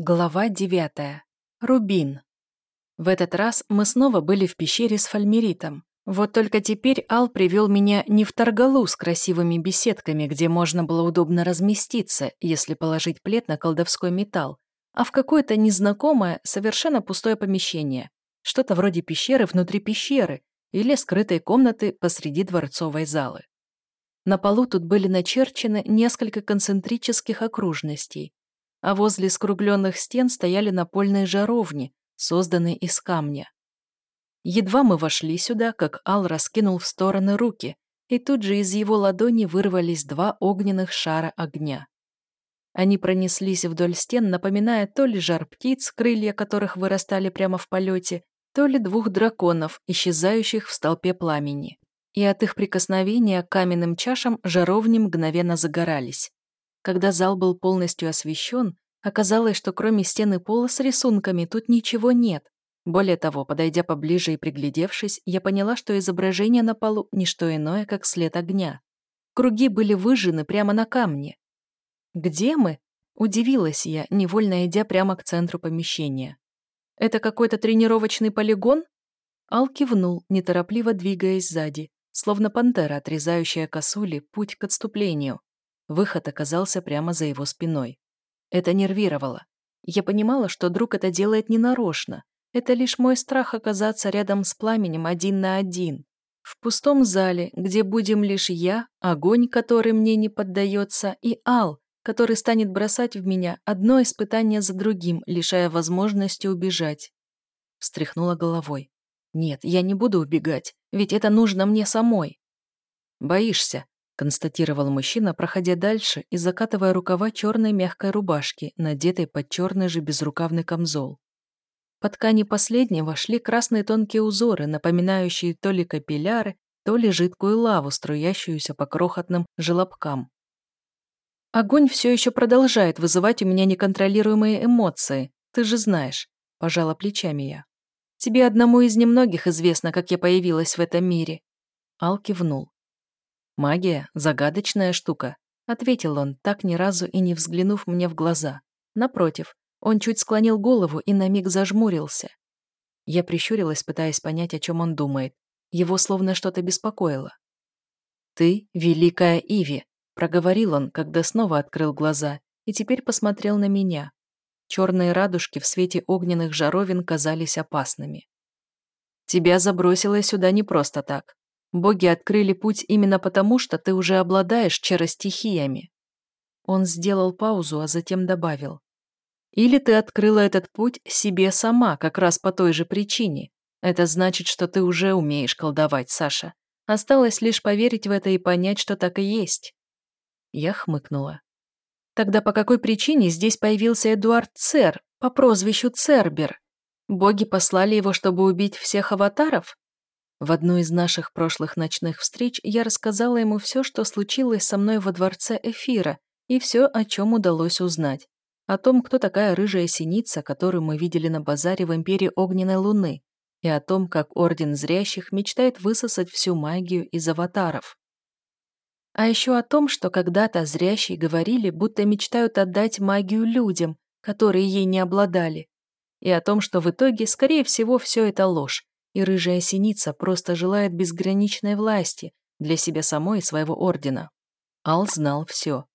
Глава девятая. Рубин. В этот раз мы снова были в пещере с фальмеритом. Вот только теперь Ал привел меня не в торгалу с красивыми беседками, где можно было удобно разместиться, если положить плед на колдовской металл, а в какое-то незнакомое, совершенно пустое помещение. Что-то вроде пещеры внутри пещеры или скрытой комнаты посреди дворцовой залы. На полу тут были начерчены несколько концентрических окружностей, а возле скругленных стен стояли напольные жаровни, созданные из камня. Едва мы вошли сюда, как Ал раскинул в стороны руки, и тут же из его ладони вырвались два огненных шара огня. Они пронеслись вдоль стен, напоминая то ли жар птиц, крылья которых вырастали прямо в полете, то ли двух драконов, исчезающих в столпе пламени. И от их прикосновения к каменным чашам жаровни мгновенно загорались. Когда зал был полностью освещен, оказалось, что кроме стены пола с рисунками тут ничего нет. Более того, подойдя поближе и приглядевшись, я поняла, что изображение на полу – не что иное, как след огня. Круги были выжжены прямо на камне. «Где мы?» – удивилась я, невольно идя прямо к центру помещения. «Это какой-то тренировочный полигон?» Ал кивнул, неторопливо двигаясь сзади, словно пантера, отрезающая косули путь к отступлению. Выход оказался прямо за его спиной. Это нервировало. Я понимала, что друг это делает ненарочно. Это лишь мой страх оказаться рядом с пламенем один на один. В пустом зале, где будем лишь я, огонь, который мне не поддается, и Ал, который станет бросать в меня одно испытание за другим, лишая возможности убежать. Встряхнула головой. Нет, я не буду убегать, ведь это нужно мне самой. Боишься, констатировал мужчина, проходя дальше и закатывая рукава черной мягкой рубашки, надетой под черный же безрукавный камзол. По ткани последнего шли красные тонкие узоры, напоминающие то ли капилляры, то ли жидкую лаву, струящуюся по крохотным желобкам. «Огонь все еще продолжает вызывать у меня неконтролируемые эмоции, ты же знаешь», – пожала плечами я. «Тебе одному из немногих известно, как я появилась в этом мире». Ал кивнул. «Магия – загадочная штука», – ответил он, так ни разу и не взглянув мне в глаза. Напротив, он чуть склонил голову и на миг зажмурился. Я прищурилась, пытаясь понять, о чем он думает. Его словно что-то беспокоило. «Ты – великая Иви», – проговорил он, когда снова открыл глаза, и теперь посмотрел на меня. Черные радужки в свете огненных жаровин казались опасными. «Тебя забросило сюда не просто так. Боги открыли путь именно потому, что ты уже обладаешь чаростихиями. Он сделал паузу, а затем добавил. Или ты открыла этот путь себе сама, как раз по той же причине. Это значит, что ты уже умеешь колдовать, Саша. Осталось лишь поверить в это и понять, что так и есть. Я хмыкнула. Тогда по какой причине здесь появился Эдуард Цер по прозвищу Цербер? Боги послали его, чтобы убить всех аватаров? В одну из наших прошлых ночных встреч я рассказала ему все, что случилось со мной во дворце Эфира, и все, о чем удалось узнать. О том, кто такая рыжая синица, которую мы видели на базаре в Империи Огненной Луны, и о том, как Орден Зрящих мечтает высосать всю магию из аватаров. А еще о том, что когда-то Зрящие говорили, будто мечтают отдать магию людям, которые ей не обладали. И о том, что в итоге, скорее всего, все это ложь, и рыжая синица просто желает безграничной власти для себя самой и своего ордена. Ал знал все.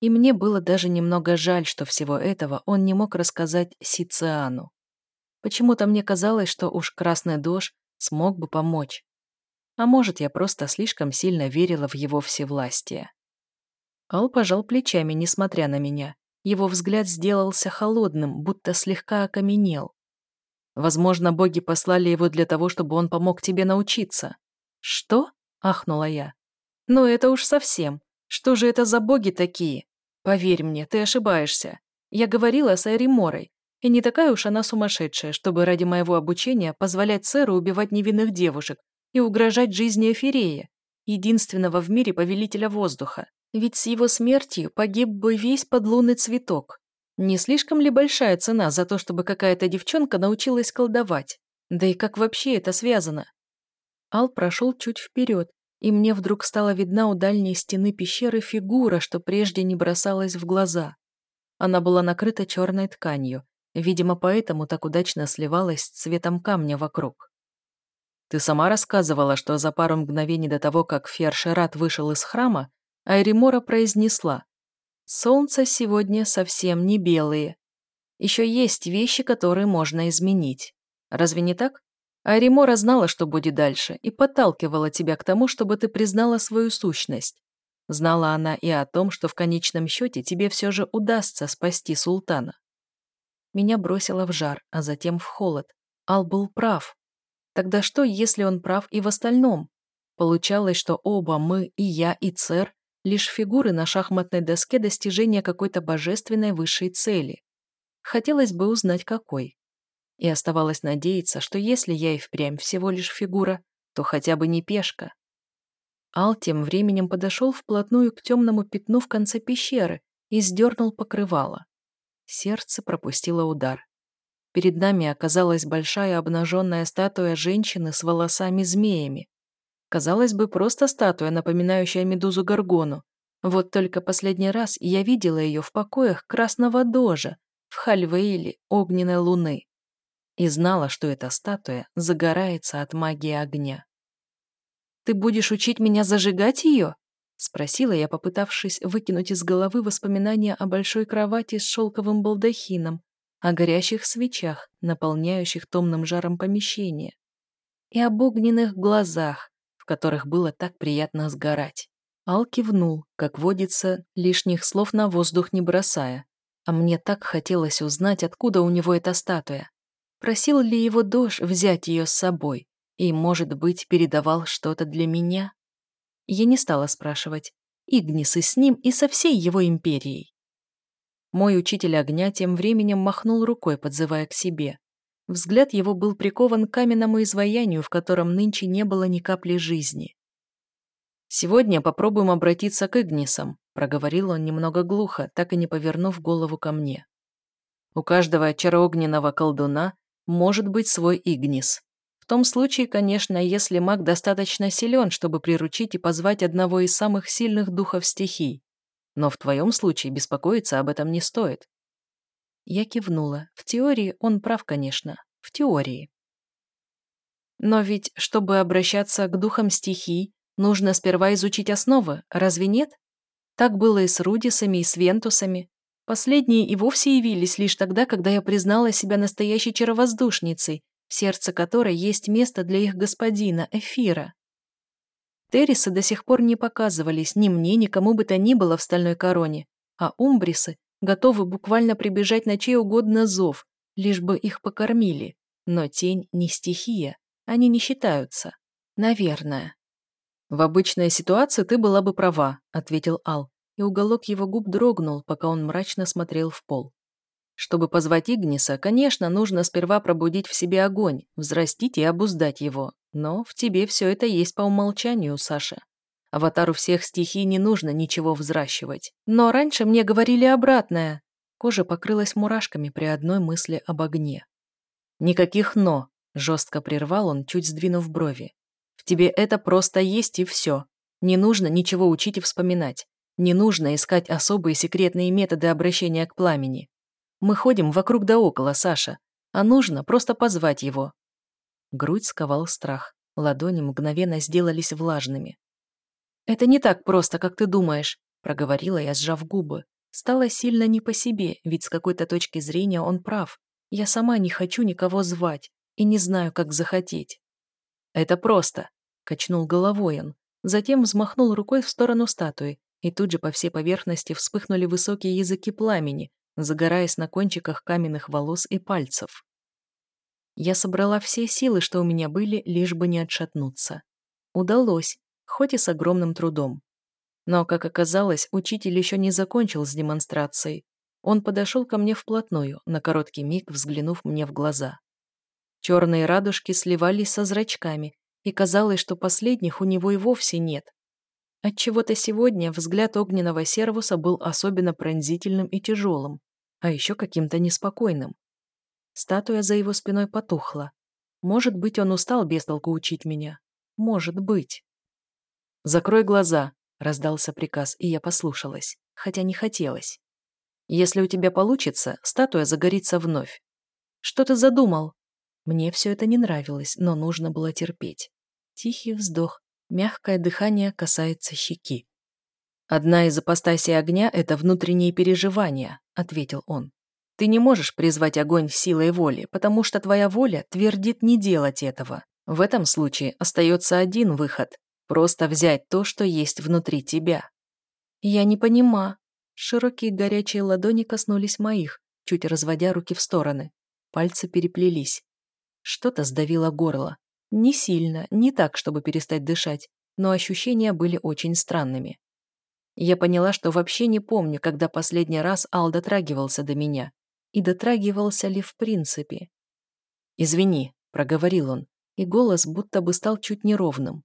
И мне было даже немного жаль, что всего этого он не мог рассказать Сициану. Почему-то мне казалось, что уж Красный Дож смог бы помочь. А может, я просто слишком сильно верила в его всевластие. Ал пожал плечами, несмотря на меня. Его взгляд сделался холодным, будто слегка окаменел. Возможно, боги послали его для того, чтобы он помог тебе научиться». «Что?» – ахнула я. «Ну это уж совсем. Что же это за боги такие? Поверь мне, ты ошибаешься. Я говорила с Айри Морой, и не такая уж она сумасшедшая, чтобы ради моего обучения позволять сэру убивать невинных девушек и угрожать жизни Эфирея, единственного в мире повелителя воздуха. Ведь с его смертью погиб бы весь подлунный цветок. Не слишком ли большая цена за то, чтобы какая-то девчонка научилась колдовать? Да и как вообще это связано? Ал прошел чуть вперед, и мне вдруг стала видна у дальней стены пещеры фигура, что прежде не бросалась в глаза. Она была накрыта черной тканью, Видимо, поэтому так удачно сливалась с цветом камня вокруг. Ты сама рассказывала, что за пару мгновений до того, как Фершерат вышел из храма, Айримора произнесла «Солнце сегодня совсем не белые. Еще есть вещи, которые можно изменить. Разве не так? Айримора знала, что будет дальше, и подталкивала тебя к тому, чтобы ты признала свою сущность. Знала она и о том, что в конечном счете тебе все же удастся спасти султана. Меня бросило в жар, а затем в холод. Ал был прав. Тогда что, если он прав и в остальном? Получалось, что оба мы, и я, и Цер, лишь фигуры на шахматной доске достижения какой-то божественной высшей цели. Хотелось бы узнать, какой. И оставалось надеяться, что если я и впрямь всего лишь фигура, то хотя бы не пешка. Ал тем временем подошел вплотную к темному пятну в конце пещеры и сдернул покрывало. Сердце пропустило удар. Перед нами оказалась большая обнаженная статуя женщины с волосами-змеями. Казалось бы, просто статуя, напоминающая медузу Гаргону. Вот только последний раз я видела ее в покоях Красного Дожа, в Хальвейле огненной луны. И знала, что эта статуя загорается от магии огня. «Ты будешь учить меня зажигать ее?» Спросила я, попытавшись выкинуть из головы воспоминания о большой кровати с шелковым балдахином, о горящих свечах, наполняющих томным жаром помещение, и об огненных глазах, которых было так приятно сгорать. Ал кивнул, как водится, лишних слов на воздух не бросая. А мне так хотелось узнать, откуда у него эта статуя. Просил ли его Дож взять ее с собой? И, может быть, передавал что-то для меня? Я не стала спрашивать. Игнис и с ним, и со всей его империей. Мой учитель огня тем временем махнул рукой, подзывая к себе. Взгляд его был прикован к каменному изваянию, в котором нынче не было ни капли жизни. «Сегодня попробуем обратиться к Игнисам», — проговорил он немного глухо, так и не повернув голову ко мне. «У каждого чароогненного колдуна может быть свой Игнис том случае, конечно, если маг достаточно силен, чтобы приручить и позвать одного из самых сильных духов стихий. Но в твоем случае беспокоиться об этом не стоит. Я кивнула. В теории он прав, конечно. В теории. Но ведь, чтобы обращаться к духам стихий, нужно сперва изучить основы, разве нет? Так было и с Рудисами, и с Вентусами. Последние и вовсе явились лишь тогда, когда я признала себя настоящей чаровоздушницей в сердце которой есть место для их господина, Эфира. Террисы до сих пор не показывались ни мне, ни кому бы то ни было в стальной короне, а умбрисы готовы буквально прибежать на чей угодно зов, лишь бы их покормили. Но тень не стихия, они не считаются. Наверное. «В обычной ситуации ты была бы права», — ответил Ал, и уголок его губ дрогнул, пока он мрачно смотрел в пол. Чтобы позвать Игниса, конечно, нужно сперва пробудить в себе огонь, взрастить и обуздать его. Но в тебе все это есть по умолчанию, Саша. Аватару всех стихий не нужно ничего взращивать. Но раньше мне говорили обратное. Кожа покрылась мурашками при одной мысли об огне. «Никаких «но», — жестко прервал он, чуть сдвинув брови. «В тебе это просто есть и все. Не нужно ничего учить и вспоминать. Не нужно искать особые секретные методы обращения к пламени. Мы ходим вокруг да около, Саша, а нужно просто позвать его». Грудь сковал страх, ладони мгновенно сделались влажными. «Это не так просто, как ты думаешь», — проговорила я, сжав губы. Стало сильно не по себе, ведь с какой-то точки зрения он прав. Я сама не хочу никого звать и не знаю, как захотеть. «Это просто», — качнул головой он. Затем взмахнул рукой в сторону статуи, и тут же по всей поверхности вспыхнули высокие языки пламени, загораясь на кончиках каменных волос и пальцев. Я собрала все силы, что у меня были, лишь бы не отшатнуться. Удалось, хоть и с огромным трудом. Но, как оказалось, учитель еще не закончил с демонстрацией. Он подошел ко мне вплотную, на короткий миг взглянув мне в глаза. Черные радужки сливались со зрачками, и казалось, что последних у него и вовсе нет. Отчего-то сегодня взгляд огненного сервуса был особенно пронзительным и тяжелым, а еще каким-то неспокойным. Статуя за его спиной потухла. Может быть, он устал без учить меня. Может быть. «Закрой глаза», — раздался приказ, и я послушалась, хотя не хотелось. Если у тебя получится, статуя загорится вновь. Что ты задумал? Мне все это не нравилось, но нужно было терпеть. Тихий вздох, мягкое дыхание касается щеки. «Одна из апостасий огня — это внутренние переживания», — ответил он. «Ты не можешь призвать огонь силой воли, потому что твоя воля твердит не делать этого. В этом случае остается один выход — просто взять то, что есть внутри тебя». «Я не понимаю». Широкие горячие ладони коснулись моих, чуть разводя руки в стороны. Пальцы переплелись. Что-то сдавило горло. Не сильно, не так, чтобы перестать дышать, но ощущения были очень странными. Я поняла, что вообще не помню, когда последний раз Ал дотрагивался до меня. И дотрагивался ли в принципе. «Извини», — проговорил он, и голос будто бы стал чуть неровным.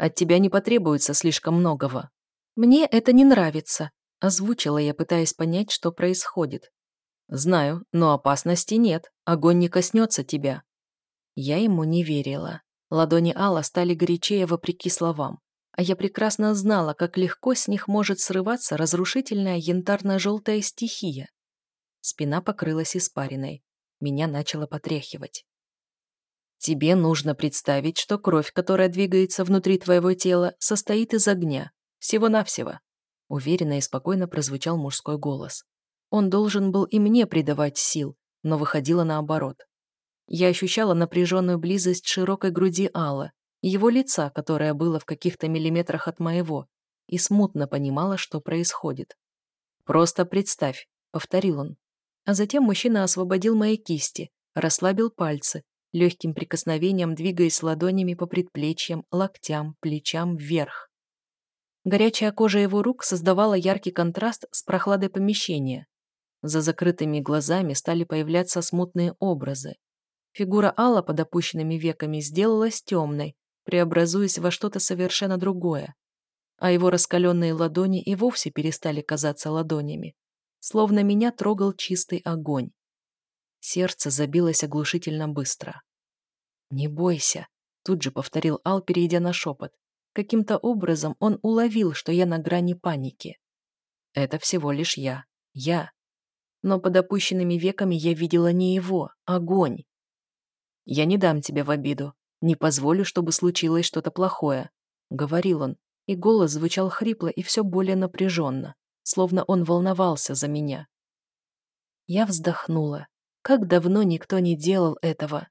«От тебя не потребуется слишком многого». «Мне это не нравится», — озвучила я, пытаясь понять, что происходит. «Знаю, но опасности нет, огонь не коснется тебя». Я ему не верила. Ладони Алла стали горячее вопреки словам а я прекрасно знала, как легко с них может срываться разрушительная янтарно-желтая стихия. Спина покрылась испариной. Меня начало потряхивать. Тебе нужно представить, что кровь, которая двигается внутри твоего тела, состоит из огня. Всего-навсего. Уверенно и спокойно прозвучал мужской голос. Он должен был и мне придавать сил, но выходило наоборот. Я ощущала напряженную близость широкой груди Алла, его лица, которое было в каких-то миллиметрах от моего, и смутно понимала, что происходит. «Просто представь», — повторил он. А затем мужчина освободил мои кисти, расслабил пальцы, легким прикосновением двигаясь ладонями по предплечьям, локтям, плечам вверх. Горячая кожа его рук создавала яркий контраст с прохладой помещения. За закрытыми глазами стали появляться смутные образы. Фигура Алла под опущенными веками сделалась темной, преобразуясь во что-то совершенно другое. А его раскаленные ладони и вовсе перестали казаться ладонями, словно меня трогал чистый огонь. Сердце забилось оглушительно быстро. «Не бойся», — тут же повторил Ал, перейдя на шепот. Каким-то образом он уловил, что я на грани паники. Это всего лишь я. Я. Но под опущенными веками я видела не его, огонь. Я не дам тебя в обиду. «Не позволю, чтобы случилось что-то плохое», — говорил он, и голос звучал хрипло и все более напряженно, словно он волновался за меня. Я вздохнула. Как давно никто не делал этого.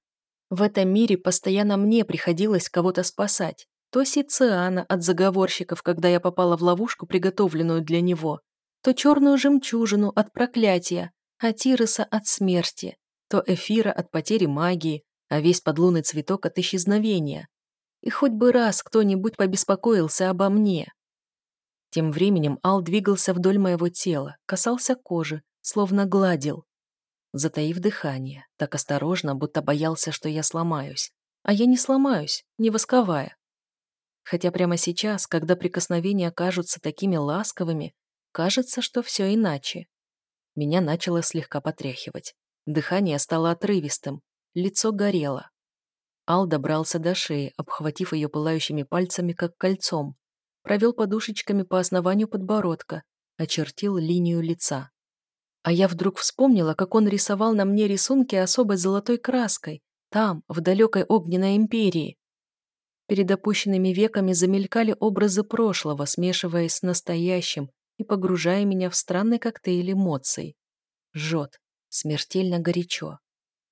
В этом мире постоянно мне приходилось кого-то спасать. То Сициана от заговорщиков, когда я попала в ловушку, приготовленную для него, то черную жемчужину от проклятия, а Тироса от смерти, то Эфира от потери магии, а весь подлунный цветок от исчезновения. И хоть бы раз кто-нибудь побеспокоился обо мне. Тем временем Ал двигался вдоль моего тела, касался кожи, словно гладил. Затаив дыхание, так осторожно, будто боялся, что я сломаюсь. А я не сломаюсь, не восковая. Хотя прямо сейчас, когда прикосновения кажутся такими ласковыми, кажется, что все иначе. Меня начало слегка потряхивать. Дыхание стало отрывистым, Лицо горело. Ал добрался до шеи, обхватив ее пылающими пальцами, как кольцом. Провел подушечками по основанию подбородка, очертил линию лица. А я вдруг вспомнила, как он рисовал на мне рисунки особой золотой краской, там, в далекой огненной империи. Перед опущенными веками замелькали образы прошлого, смешиваясь с настоящим и погружая меня в странный коктейль эмоций. Жжет, смертельно горячо.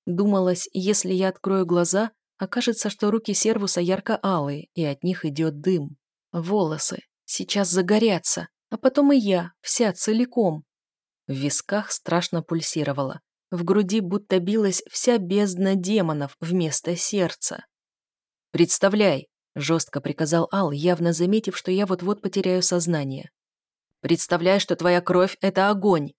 Думалось, если я открою глаза, окажется, что руки сервуса ярко-алые, и от них идет дым. Волосы. Сейчас загорятся, а потом и я, вся целиком. В висках страшно пульсировало. В груди будто билась вся бездна демонов вместо сердца. «Представляй!» – жестко приказал Ал, явно заметив, что я вот-вот потеряю сознание. «Представляй, что твоя кровь – это огонь!»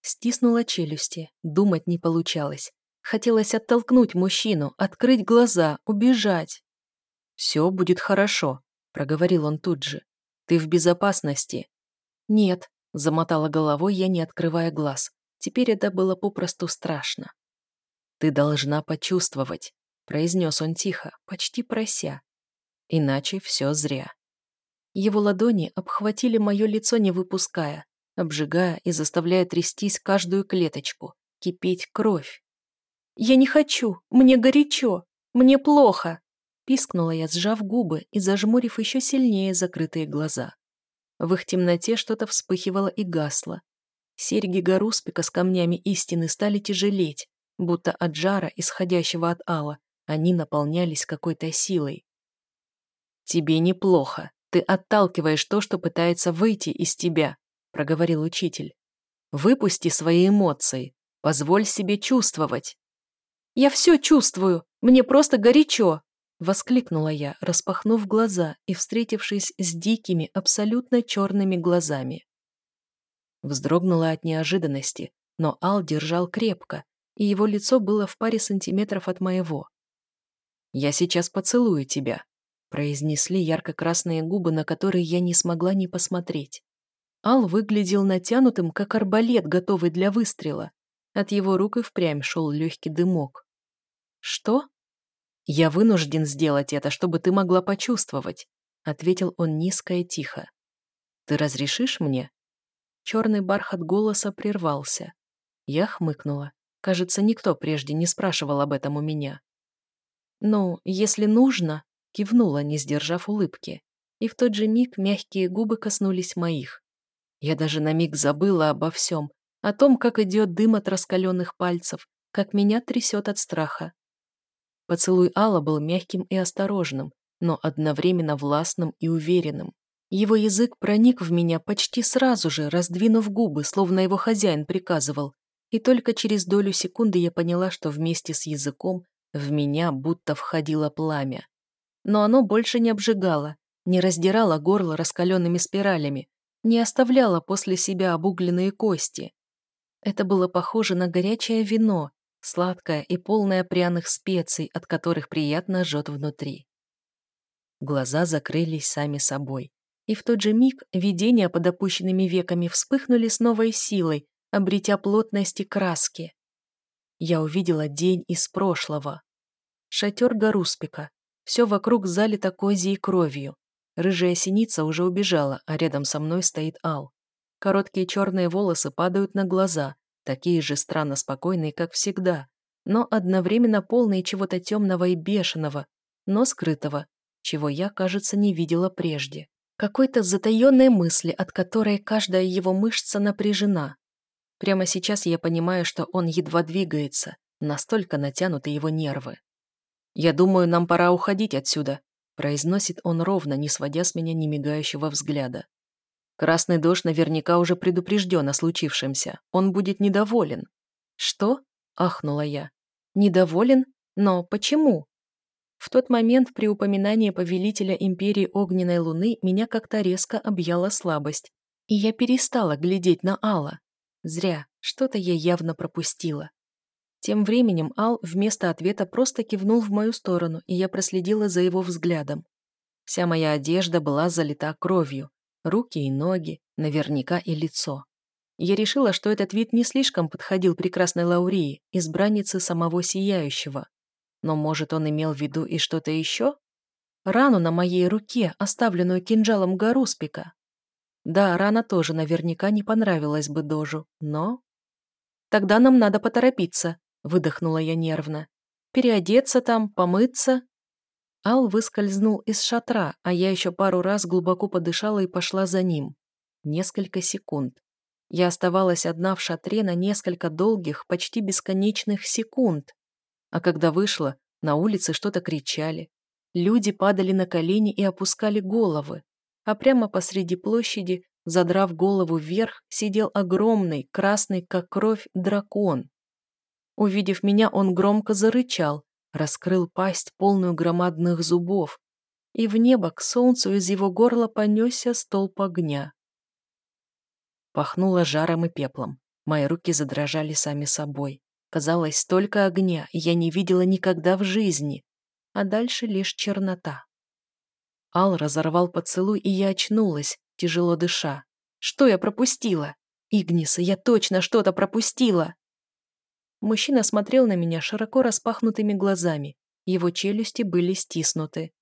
Стиснула челюсти, думать не получалось. Хотелось оттолкнуть мужчину, открыть глаза, убежать. «Все будет хорошо», — проговорил он тут же. «Ты в безопасности». «Нет», — замотала головой я, не открывая глаз. Теперь это было попросту страшно. «Ты должна почувствовать», — произнес он тихо, почти прося. «Иначе все зря». Его ладони обхватили мое лицо, не выпуская, обжигая и заставляя трястись каждую клеточку, кипеть кровь. «Я не хочу! Мне горячо! Мне плохо!» Пискнула я, сжав губы и зажмурив еще сильнее закрытые глаза. В их темноте что-то вспыхивало и гасло. Серьги Гаруспика с камнями истины стали тяжелеть, будто от жара, исходящего от Алла, они наполнялись какой-то силой. «Тебе неплохо. Ты отталкиваешь то, что пытается выйти из тебя», — проговорил учитель. «Выпусти свои эмоции. Позволь себе чувствовать». «Я все чувствую. Мне просто горячо», — воскликнула я, распахнув глаза и встретившись с дикими, абсолютно черными глазами. Вздрогнула от неожиданности, но Ал держал крепко, и его лицо было в паре сантиметров от моего. «Я сейчас поцелую тебя», — произнесли ярко-красные губы, на которые я не смогла не посмотреть. Ал выглядел натянутым, как арбалет, готовый для выстрела. От его рук и впрямь шел легкий дымок. «Что?» «Я вынужден сделать это, чтобы ты могла почувствовать», — ответил он низко и тихо. «Ты разрешишь мне?» Черный бархат голоса прервался. Я хмыкнула. Кажется, никто прежде не спрашивал об этом у меня. «Ну, если нужно», — кивнула, не сдержав улыбки. И в тот же миг мягкие губы коснулись моих. Я даже на миг забыла обо всем, о том, как идет дым от раскаленных пальцев, как меня трясет от страха. Поцелуй Алла был мягким и осторожным, но одновременно властным и уверенным. Его язык проник в меня почти сразу же, раздвинув губы, словно его хозяин приказывал, и только через долю секунды я поняла, что вместе с языком в меня будто входило пламя. Но оно больше не обжигало, не раздирало горло раскаленными спиралями, не оставляло после себя обугленные кости. Это было похоже на горячее вино, сладкое и полное пряных специй, от которых приятно жжет внутри. Глаза закрылись сами собой. И в тот же миг видения под опущенными веками вспыхнули с новой силой, обретя плотность и краски. Я увидела день из прошлого. Шатер Гаруспика. Все вокруг залито козьей кровью. Рыжая синица уже убежала, а рядом со мной стоит Ал. Короткие черные волосы падают на глаза, такие же странно спокойные, как всегда, но одновременно полные чего-то темного и бешеного, но скрытого, чего я, кажется, не видела прежде. Какой-то затаенной мысли, от которой каждая его мышца напряжена, Прямо сейчас я понимаю, что он едва двигается, настолько натянуты его нервы. «Я думаю, нам пора уходить отсюда», произносит он ровно, не сводя с меня немигающего взгляда. Красный дождь наверняка уже предупрежден о случившемся. Он будет недоволен. «Что?» – ахнула я. «Недоволен? Но почему?» В тот момент при упоминании повелителя Империи Огненной Луны меня как-то резко объяла слабость, и я перестала глядеть на Алла. Зря, что-то я явно пропустила. Тем временем Ал вместо ответа просто кивнул в мою сторону, и я проследила за его взглядом. Вся моя одежда была залита кровью. Руки и ноги, наверняка и лицо. Я решила, что этот вид не слишком подходил прекрасной Лаурии, избраннице самого Сияющего. Но, может, он имел в виду и что-то еще? Рану на моей руке, оставленную кинжалом Гаруспика. Да, рана тоже наверняка не понравилась бы Дожу, но... «Тогда нам надо поторопиться», — выдохнула я нервно. «Переодеться там, помыться». Ал выскользнул из шатра, а я еще пару раз глубоко подышала и пошла за ним. Несколько секунд. Я оставалась одна в шатре на несколько долгих, почти бесконечных секунд. А когда вышла, на улице что-то кричали. Люди падали на колени и опускали головы а прямо посреди площади, задрав голову вверх, сидел огромный, красный, как кровь, дракон. Увидев меня, он громко зарычал, раскрыл пасть, полную громадных зубов, и в небо к солнцу из его горла понесся столб огня. Пахнуло жаром и пеплом. Мои руки задрожали сами собой. Казалось, столько огня я не видела никогда в жизни, а дальше лишь чернота. Ал разорвал поцелуй, и я очнулась, тяжело дыша. Что я пропустила? Игниса, я точно что-то пропустила. Мужчина смотрел на меня широко распахнутыми глазами. Его челюсти были стиснуты.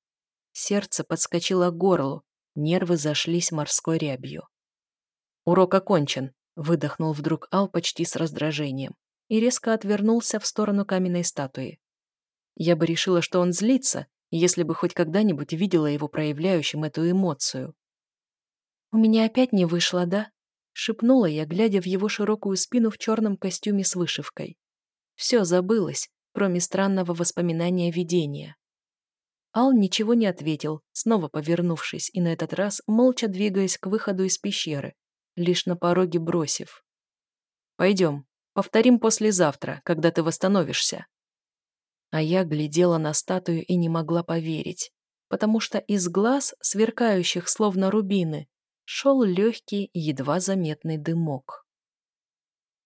Сердце подскочило к горлу, нервы зашлись морской рябью. «Урок окончен», — выдохнул вдруг Ал почти с раздражением и резко отвернулся в сторону каменной статуи. Я бы решила, что он злится, если бы хоть когда-нибудь видела его проявляющим эту эмоцию. «У меня опять не вышло, да?» — шепнула я, глядя в его широкую спину в черном костюме с вышивкой. Все забылось, кроме странного воспоминания видения. Ал ничего не ответил, снова повернувшись и на этот раз молча двигаясь к выходу из пещеры, лишь на пороге бросив. «Пойдем, повторим послезавтра, когда ты восстановишься». А я глядела на статую и не могла поверить, потому что из глаз, сверкающих словно рубины, шел легкий, едва заметный дымок.